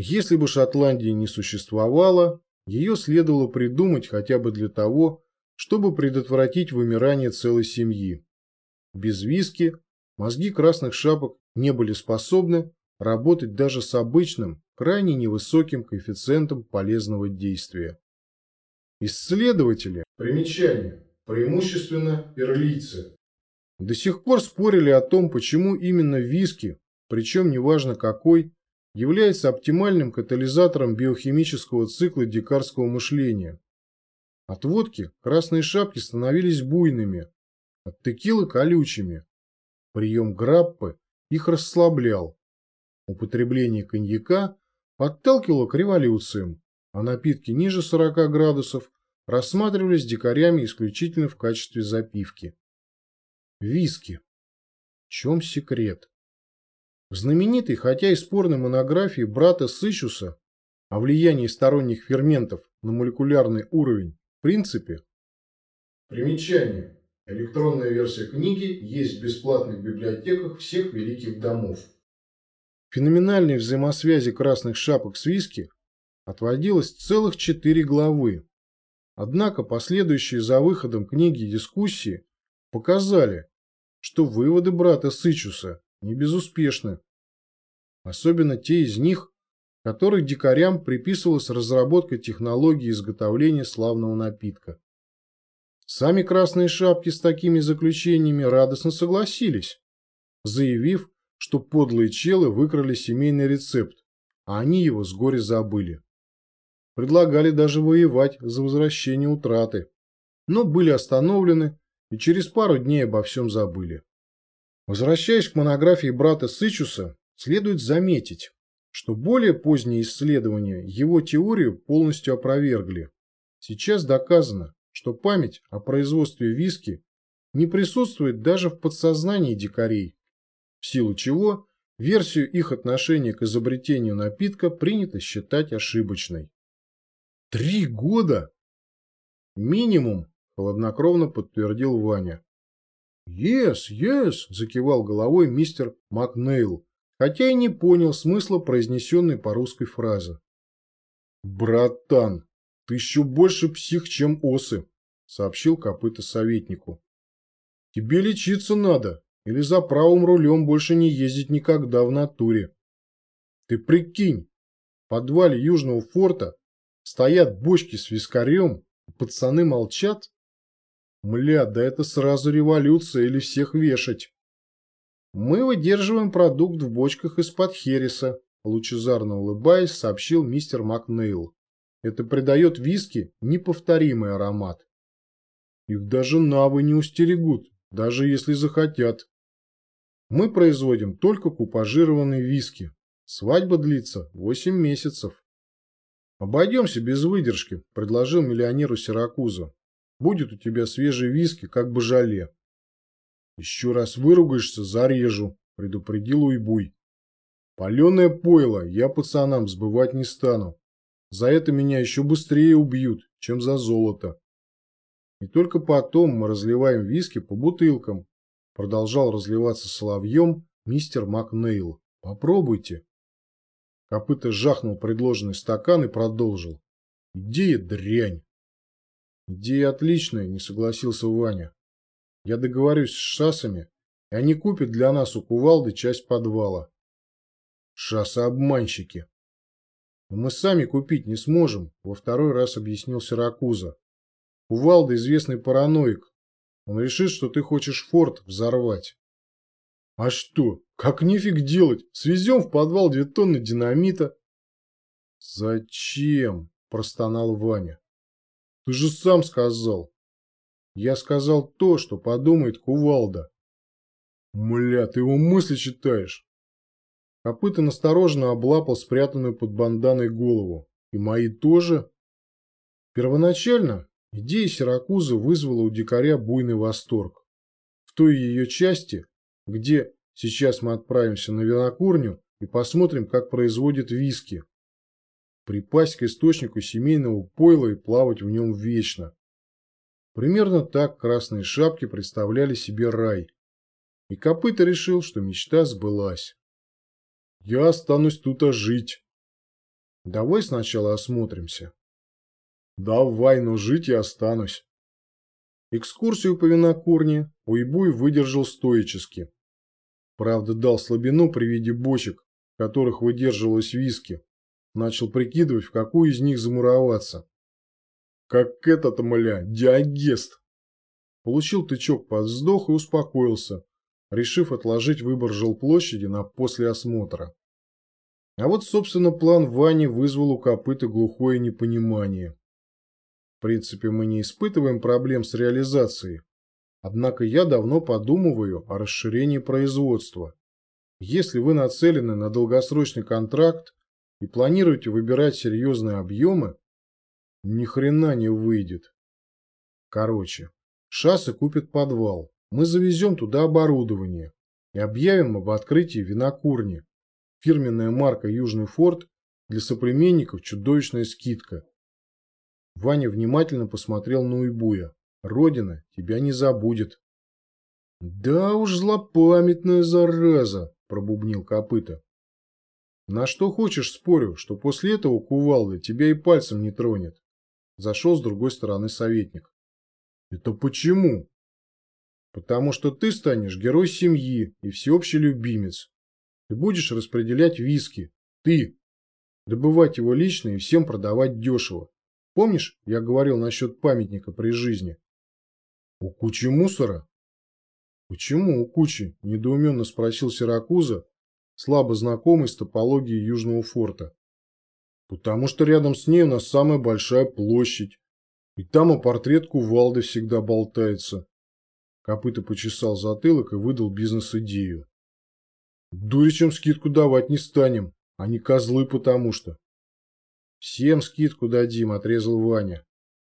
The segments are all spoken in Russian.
Если бы Шотландии не существовало, ее следовало придумать хотя бы для того, чтобы предотвратить вымирание целой семьи. Без виски мозги красных шапок не были способны работать даже с обычным, крайне невысоким коэффициентом полезного действия. Исследователи, примечание, преимущественно перлийцы, до сих пор спорили о том, почему именно виски, причем неважно какой, является оптимальным катализатором биохимического цикла дикарского мышления. От водки красные шапки становились буйными, от текилы – колючими. Прием граппы их расслаблял. Употребление коньяка подталкивало к революциям, а напитки ниже 40 градусов рассматривались дикарями исключительно в качестве запивки. Виски. В чем секрет? В знаменитой, хотя и спорной монографии брата Сычуса о влиянии сторонних ферментов на молекулярный уровень в принципе. Примечание. Электронная версия книги есть в бесплатных библиотеках всех великих домов. Феноменальной взаимосвязи красных шапок с виски отводилось целых четыре главы. Однако последующие за выходом книги дискуссии показали, что выводы брата Сычуса не безуспешны. Особенно те из них, которых дикарям приписывалась разработка технологии изготовления славного напитка. Сами красные шапки с такими заключениями радостно согласились, заявив, что подлые челы выкрали семейный рецепт, а они его с горя забыли. Предлагали даже воевать за возвращение утраты, но были остановлены и через пару дней обо всем забыли. Возвращаясь к монографии брата Сычуса, следует заметить, что более поздние исследования его теорию полностью опровергли. Сейчас доказано, что память о производстве виски не присутствует даже в подсознании дикарей, в силу чего версию их отношения к изобретению напитка принято считать ошибочной. Три года? Минимум, хладнокровно подтвердил Ваня. «Yes, yes!» – закивал головой мистер Макнейл, хотя и не понял смысла произнесенной по-русской фразы. «Братан, ты еще больше псих, чем осы», – сообщил копыта советнику. «Тебе лечиться надо, или за правым рулем больше не ездить никогда в натуре. Ты прикинь, в подвале Южного форта стоят бочки с вискарем, пацаны молчат, Мля, да это сразу революция или всех вешать. Мы выдерживаем продукт в бочках из-под хереса, лучезарно улыбаясь, сообщил мистер Макнейл. Это придает виски неповторимый аромат. Их даже навы не устерегут, даже если захотят. Мы производим только купажированные виски. Свадьба длится 8 месяцев. Обойдемся без выдержки, предложил миллионеру Сиракуза. Будет у тебя свежий виски, как бы жале. Еще раз выругаешься, зарежу, предупредил Уйбуй. Паленое пойло я пацанам сбывать не стану. За это меня еще быстрее убьют, чем за золото. И только потом мы разливаем виски по бутылкам. Продолжал разливаться соловьем мистер Макнейл. Попробуйте. Копыта жахнул предложенный стакан и продолжил. Идея дрянь. Идея отличная, не согласился Ваня. Я договорюсь с шасами, и они купят для нас у кувалды часть подвала. Шасы-обманщики. Но мы сами купить не сможем, во второй раз объяснил Сиракуза. Кувалда известный параноик. Он решит, что ты хочешь форт взорвать. А что, как нифиг делать? Свезем в подвал две тонны динамита. Зачем? Простонал Ваня. Ты же сам сказал. Я сказал то, что подумает Кувалда. Мля, ты его мысли читаешь. Копыта настороженно облапал спрятанную под банданой голову. И мои тоже? Первоначально идея Сиракуза вызвала у дикаря буйный восторг. В той ее части, где сейчас мы отправимся на винокурню и посмотрим, как производят виски, припасть к источнику семейного пойла и плавать в нем вечно. Примерно так красные шапки представляли себе рай. И Копыта решил, что мечта сбылась. «Я останусь тут а жить», Давай сначала осмотримся. Давай, но жить я останусь. Экскурсию по винокурне Уйбуй выдержал стоически. Правда, дал слабину при виде бочек, в которых выдерживалось виски. Начал прикидывать, в какую из них замуроваться. Как этот, мля, диагест. Получил тычок под вздох и успокоился, решив отложить выбор жилплощади на после осмотра. А вот, собственно, план Вани вызвал у копыта глухое непонимание. В принципе, мы не испытываем проблем с реализацией. Однако я давно подумываю о расширении производства. Если вы нацелены на долгосрочный контракт и планируете выбирать серьезные объемы, ни хрена не выйдет. Короче, Шассы купит подвал. Мы завезем туда оборудование и объявим об открытии винокурни. Фирменная марка Южный Форд для соплеменников чудовищная скидка. Ваня внимательно посмотрел на Уйбуя. Родина тебя не забудет. Да уж злопамятная зараза, пробубнил копыта. На что хочешь спорю, что после этого кувалды тебя и пальцем не тронет. Зашел с другой стороны советник. Это почему? Потому что ты станешь герой семьи и всеобщий любимец. Ты будешь распределять виски. Ты. Добывать его лично и всем продавать дешево. Помнишь, я говорил насчет памятника при жизни? У кучи мусора? Почему у кучи? Недоуменно спросил Сиракуза, слабо знакомый с топологией Южного форта. Потому что рядом с ней у нас самая большая площадь. И там и портрет кувалды всегда болтается. Копыта почесал затылок и выдал бизнес-идею. Дуричам скидку давать не станем. Они козлы потому что. Всем скидку дадим, отрезал Ваня.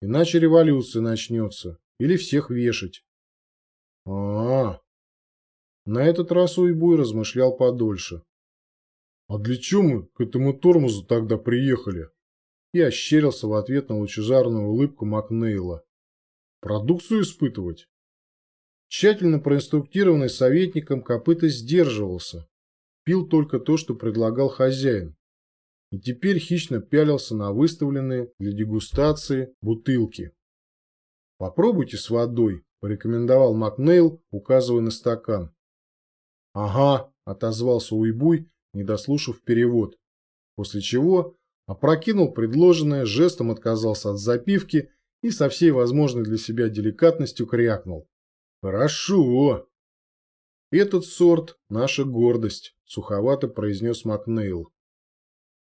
Иначе революция начнется. Или всех вешать. А, -а, -а. На этот раз Уйбуй размышлял подольше. А для чего мы к этому тормозу тогда приехали? И ощерился в ответ на лучезарную улыбку Макнейла. Продукцию испытывать? Тщательно проинструктированный советником копыта сдерживался. Пил только то, что предлагал хозяин и теперь хищно пялился на выставленные для дегустации бутылки. «Попробуйте с водой», – порекомендовал Макнейл, указывая на стакан. «Ага», – отозвался Уйбуй, не дослушав перевод, после чего опрокинул предложенное, жестом отказался от запивки и со всей возможной для себя деликатностью крякнул. «Хорошо!» «Этот сорт – наша гордость», – суховато произнес Макнейл.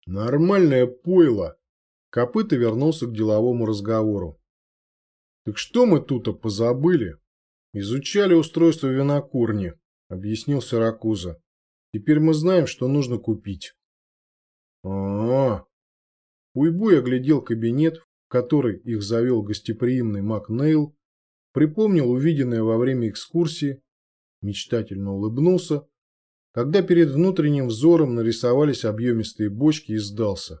Нормальное пойло. Копыта вернулся к деловому разговору. Так что мы тут позабыли? Изучали устройство винокурни, объяснил Сиракуза. Теперь мы знаем, что нужно купить. А, -а, -а. Уйбуй оглядел кабинет, в который их завел гостеприимный Макнейл, припомнил увиденное во время экскурсии, мечтательно улыбнулся когда перед внутренним взором нарисовались объемистые бочки и сдался.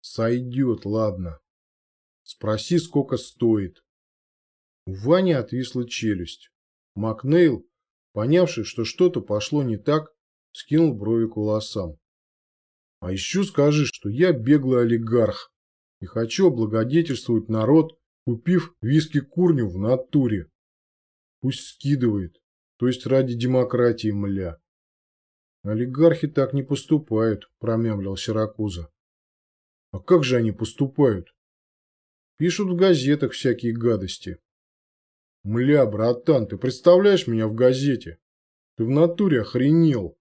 Сойдет, ладно. Спроси, сколько стоит. У Вани отвисла челюсть. Макнейл, понявший, что что-то пошло не так, скинул брови к волосам. А еще скажи, что я беглый олигарх и хочу облагодетельствовать народ, купив виски-курню в натуре. Пусть скидывает, то есть ради демократии, мля. Олигархи так не поступают, промямлил Сиракуза. А как же они поступают? Пишут в газетах всякие гадости. Мля, братан, ты представляешь меня в газете? Ты в натуре охренел.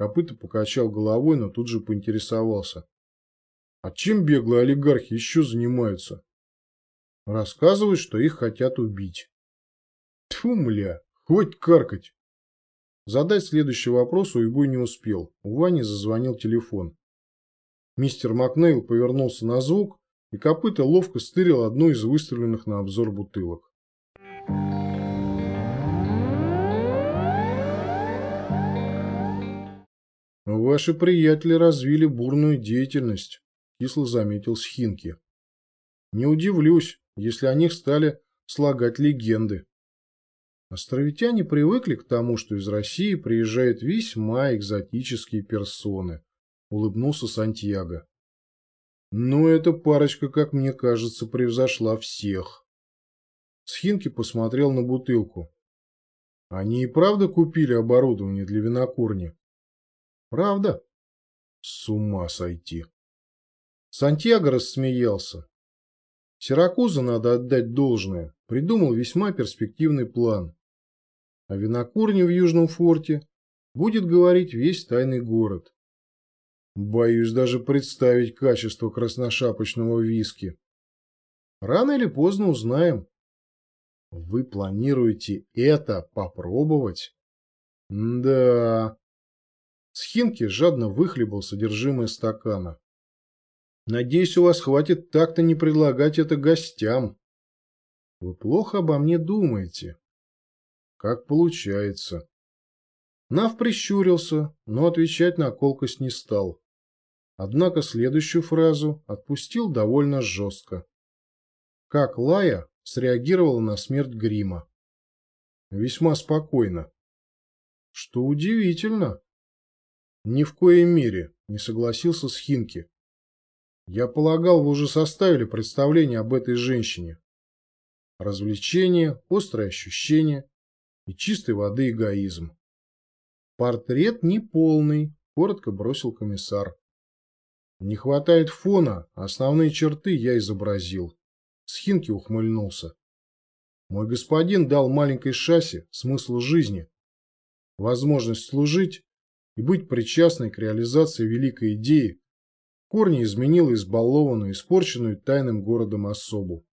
Копыта покачал головой, но тут же поинтересовался. А чем беглые олигархи еще занимаются? Рассказывают, что их хотят убить. Тьфу, мля, хоть каркать. Задать следующий вопрос Уйбуй не успел. У Вани зазвонил телефон. Мистер Макнейл повернулся на звук, и копыта ловко стырил одну из выставленных на обзор бутылок. «Ваши приятели развили бурную деятельность», – кисло заметил Схинки. «Не удивлюсь, если о них стали слагать легенды». Островитяне привыкли к тому, что из России приезжают весьма экзотические персоны, улыбнулся Сантьяго. Но эта парочка, как мне кажется, превзошла всех. Схинки посмотрел на бутылку. Они и правда купили оборудование для винокурни? Правда? С ума сойти. Сантьяго рассмеялся. Сиракуза, надо отдать должное, придумал весьма перспективный план. О винокурне в Южном форте будет говорить весь тайный город. Боюсь даже представить качество красношапочного виски. Рано или поздно узнаем. Вы планируете это попробовать? Да. Схинки жадно выхлебал содержимое стакана. Надеюсь, у вас хватит так-то не предлагать это гостям. Вы плохо обо мне думаете. Как получается. Нав прищурился, но отвечать на колкость не стал. Однако следующую фразу отпустил довольно жестко. Как Лая среагировала на смерть Грима? Весьма спокойно. Что удивительно. Ни в коей мере не согласился с Хинки. Я полагал, вы уже составили представление об этой женщине. Развлечение, острое ощущение и чистой воды эгоизм. Портрет неполный, коротко бросил комиссар. Не хватает фона, основные черты я изобразил. Схинки ухмыльнулся. Мой господин дал маленькой шасси смысл жизни, возможность служить и быть причастной к реализации великой идеи, корни изменила избалованную, испорченную тайным городом особу.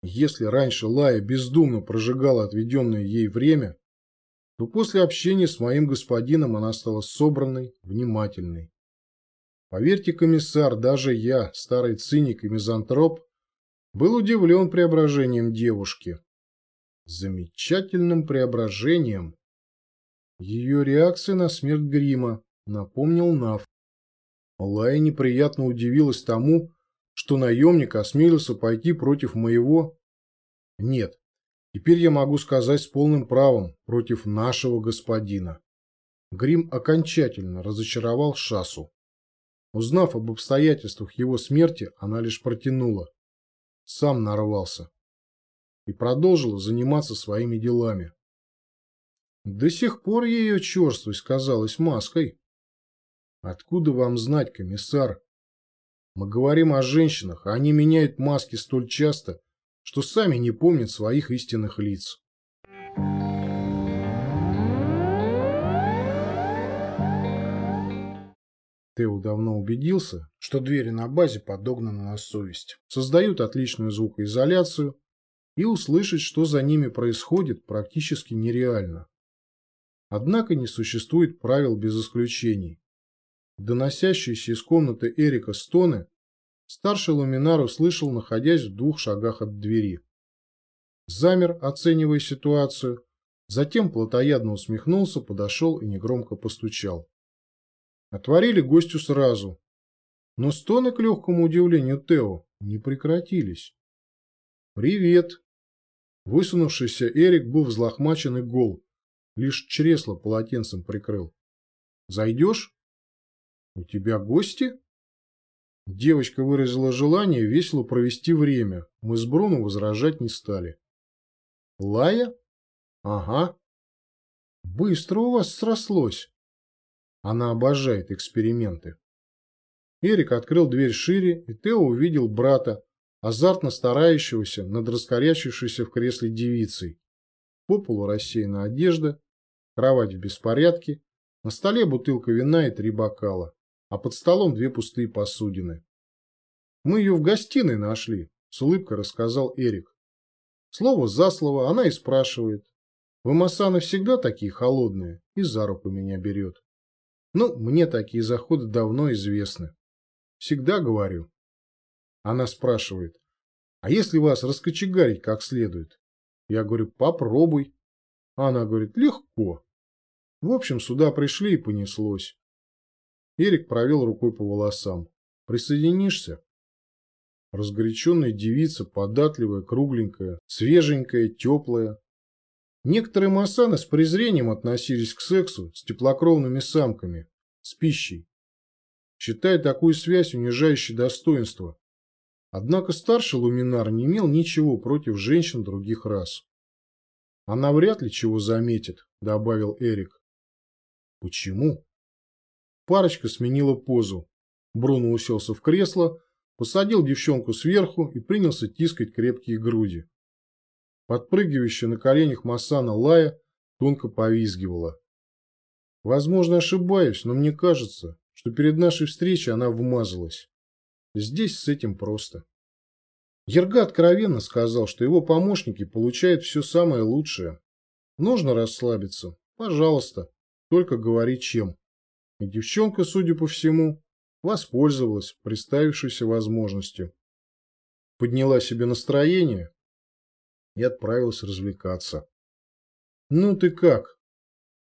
Если раньше Лая бездумно прожигала отведенное ей время, то после общения с моим господином она стала собранной, внимательной. Поверьте, комиссар, даже я, старый циник и мизантроп, был удивлен преображением девушки. Замечательным преображением. Ее реакция на смерть Грима, напомнил Нав. Лая неприятно удивилась тому, что наемник осмелился пойти против моего... Нет, теперь я могу сказать с полным правом против нашего господина. Грим окончательно разочаровал Шасу. Узнав об обстоятельствах его смерти, она лишь протянула. Сам нарвался. И продолжила заниматься своими делами. До сих пор ее черствость казалась маской. Откуда вам знать, комиссар? Мы говорим о женщинах, а они меняют маски столь часто, что сами не помнят своих истинных лиц. Тео давно убедился, что двери на базе подогнаны на совесть, создают отличную звукоизоляцию, и услышать, что за ними происходит, практически нереально. Однако не существует правил без исключений. Доносящиеся из комнаты Эрика стоны старший ламинар услышал, находясь в двух шагах от двери. Замер, оценивая ситуацию, затем плотоядно усмехнулся, подошел и негромко постучал. Отворили гостю сразу, но стоны, к легкому удивлению Тео, не прекратились. «Привет!» Высунувшийся Эрик был взлохмачен и гол, лишь чресло полотенцем прикрыл. «Зайдешь?» «У тебя гости?» Девочка выразила желание весело провести время. Мы с Бруно возражать не стали. «Лая?» «Ага». «Быстро у вас срослось». Она обожает эксперименты. Эрик открыл дверь шире, и Тео увидел брата, азартно старающегося над раскорячившейся в кресле девицей. По полу рассеяна одежда, кровать в беспорядке, на столе бутылка вина и три бокала а под столом две пустые посудины. Мы ее в гостиной нашли, с улыбкой рассказал Эрик. Слово за слово она и спрашивает. Вы, Масаны, всегда такие холодные? И за руку меня берет. Ну, мне такие заходы давно известны. Всегда говорю. Она спрашивает, а если вас раскочегарить как следует? Я говорю, попробуй. Она говорит, легко. В общем, сюда пришли и понеслось. Эрик провел рукой по волосам. «Присоединишься?» Разгоряченная девица, податливая, кругленькая, свеженькая, теплая. Некоторые масаны с презрением относились к сексу с теплокровными самками, с пищей. считая такую связь унижающей достоинство. Однако старший Луминар не имел ничего против женщин других рас. «Она вряд ли чего заметит», — добавил Эрик. «Почему?» Парочка сменила позу. Бруно уселся в кресло, посадил девчонку сверху и принялся тискать крепкие груди. Подпрыгивающая на коленях Масана Лая тонко повизгивала. Возможно, ошибаюсь, но мне кажется, что перед нашей встречей она вмазалась. Здесь с этим просто. Ерга откровенно сказал, что его помощники получают все самое лучшее. Нужно расслабиться. Пожалуйста. Только говори чем. И девчонка, судя по всему, воспользовалась представившейся возможностью. Подняла себе настроение и отправилась развлекаться. «Ну ты как?»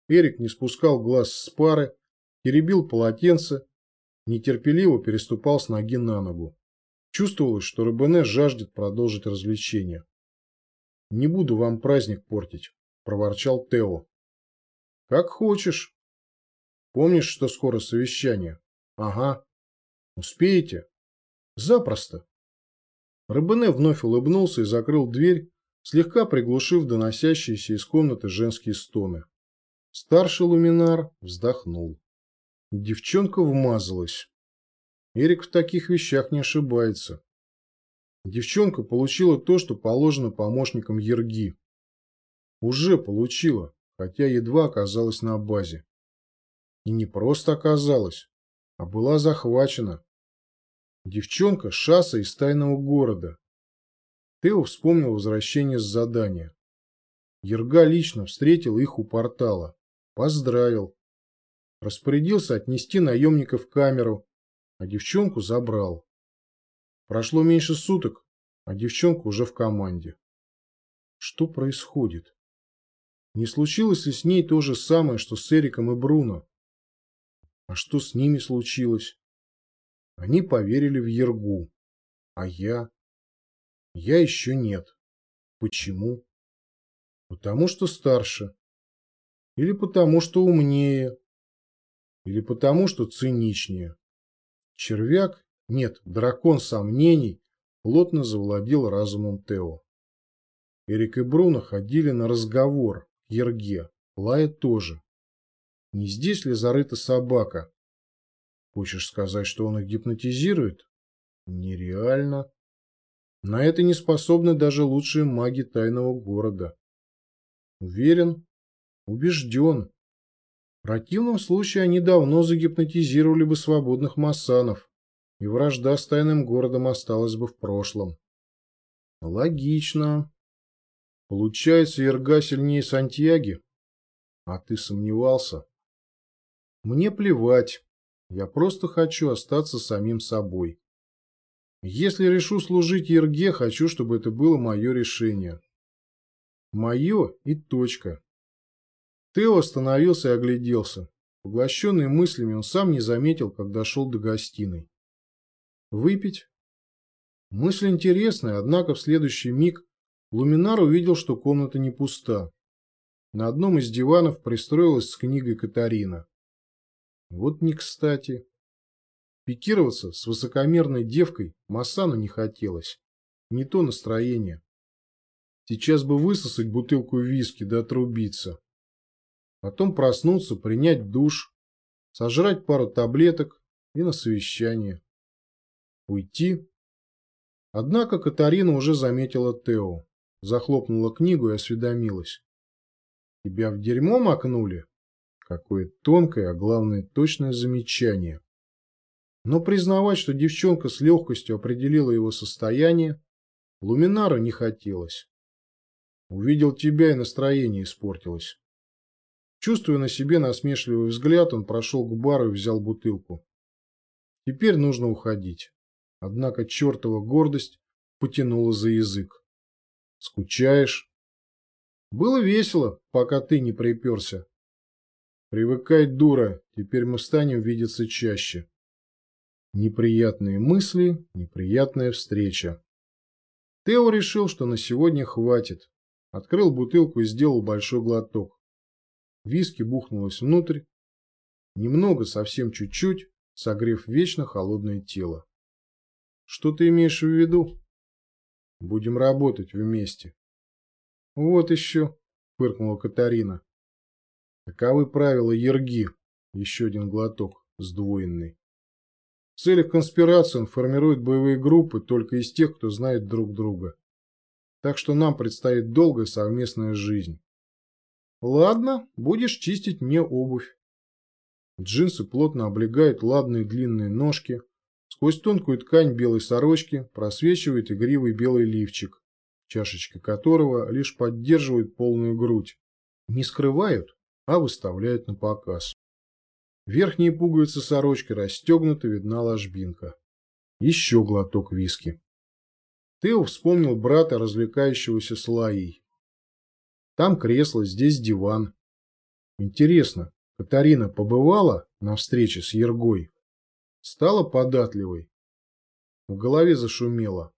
Эрик не спускал глаз с пары, теребил полотенце, нетерпеливо переступал с ноги на ногу. Чувствовалось, что Рыбене жаждет продолжить развлечение. «Не буду вам праздник портить», – проворчал Тео. «Как хочешь. Помнишь, что скоро совещание?» «Ага. Успеете?» «Запросто». Рыбене вновь улыбнулся и закрыл дверь, слегка приглушив доносящиеся из комнаты женские стоны. Старший луминар вздохнул. Девчонка вмазалась. Эрик в таких вещах не ошибается. Девчонка получила то, что положено помощникам Ерги. Уже получила, хотя едва оказалась на базе. И не просто оказалась, а была захвачена. Девчонка – шасса из тайного города. Тео вспомнил возвращение с задания. Ерга лично встретил их у портала. Поздравил. Распорядился отнести наемников в камеру, а девчонку забрал. Прошло меньше суток, а девчонка уже в команде. Что происходит? Не случилось ли с ней то же самое, что с Эриком и Бруно? А что с ними случилось? Они поверили в Ергу. А я? Я еще нет. Почему? Потому что старше. Или потому что умнее. Или потому что циничнее. Червяк, нет, дракон сомнений, плотно завладел разумом Тео. Эрик и Бруно ходили на разговор к Ерге, Лая тоже. Не здесь ли зарыта собака? Хочешь сказать, что он их гипнотизирует? Нереально. На это не способны даже лучшие маги тайного города. Уверен, убежден. В противном случае они давно загипнотизировали бы свободных массанов, и вражда с тайным городом осталась бы в прошлом. Логично. Получается, Ирга сильнее Сантьяги? А ты сомневался? Мне плевать. Я просто хочу остаться самим собой. Если решу служить Ерге, хочу, чтобы это было мое решение. Мое и точка. Тео остановился и огляделся. Поглощенный мыслями, он сам не заметил, как дошел до гостиной. Выпить? Мысль интересная, однако в следующий миг Луминар увидел, что комната не пуста. На одном из диванов пристроилась с книгой Катарина. Вот не кстати. Пикироваться с высокомерной девкой Масану не хотелось. Не то настроение. Сейчас бы высосать бутылку виски да отрубиться. Потом проснуться, принять душ, сожрать пару таблеток и на совещание. Уйти. Однако Катарина уже заметила Тео. Захлопнула книгу и осведомилась. Тебя в дерьмо макнули? Какое тонкое, а главное точное замечание. Но признавать, что девчонка с легкостью определила его состояние, Луминару не хотелось. Увидел тебя и настроение испортилось. Чувствуя на себе насмешливый взгляд, он прошел к бару и взял бутылку. Теперь нужно уходить. Однако чертова гордость потянула за язык. Скучаешь? Было весело, пока ты не приперся. Привыкай, дура, теперь мы станем видеться чаще. Неприятные мысли, неприятная встреча. Тео решил, что на сегодня хватит. Открыл бутылку и сделал большой глоток. Виски бухнулось внутрь. Немного, совсем чуть-чуть, согрев вечно холодное тело. Что ты имеешь в виду? Будем работать вместе. Вот еще, фыркнула Катарина. Таковы правила Ерги. Еще один глоток, сдвоенный. В целях конспирации он формирует боевые группы только из тех, кто знает друг друга. Так что нам предстоит долгая совместная жизнь. Ладно, будешь чистить мне обувь. Джинсы плотно облегают ладные длинные ножки. Сквозь тонкую ткань белой сорочки просвечивает игривый белый лифчик, чашечка которого лишь поддерживает полную грудь. Не скрывают, а выставляют на показ. Верхние пуговицы сорочки расстегнуты, видна ложбинка. Еще глоток виски. Тео вспомнил брата, развлекающегося с Лаей. Там кресло, здесь диван. Интересно, Катарина побывала на встрече с Ергой? Стала податливой? В голове зашумело.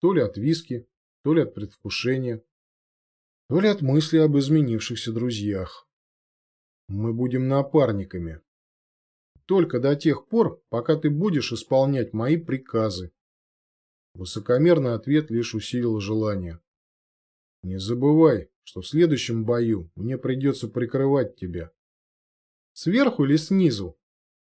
То ли от виски, то ли от предвкушения, то ли от мысли об изменившихся друзьях. Мы будем напарниками. Только до тех пор, пока ты будешь исполнять мои приказы. Высокомерный ответ лишь усилил желание. Не забывай, что в следующем бою мне придется прикрывать тебя. Сверху или снизу?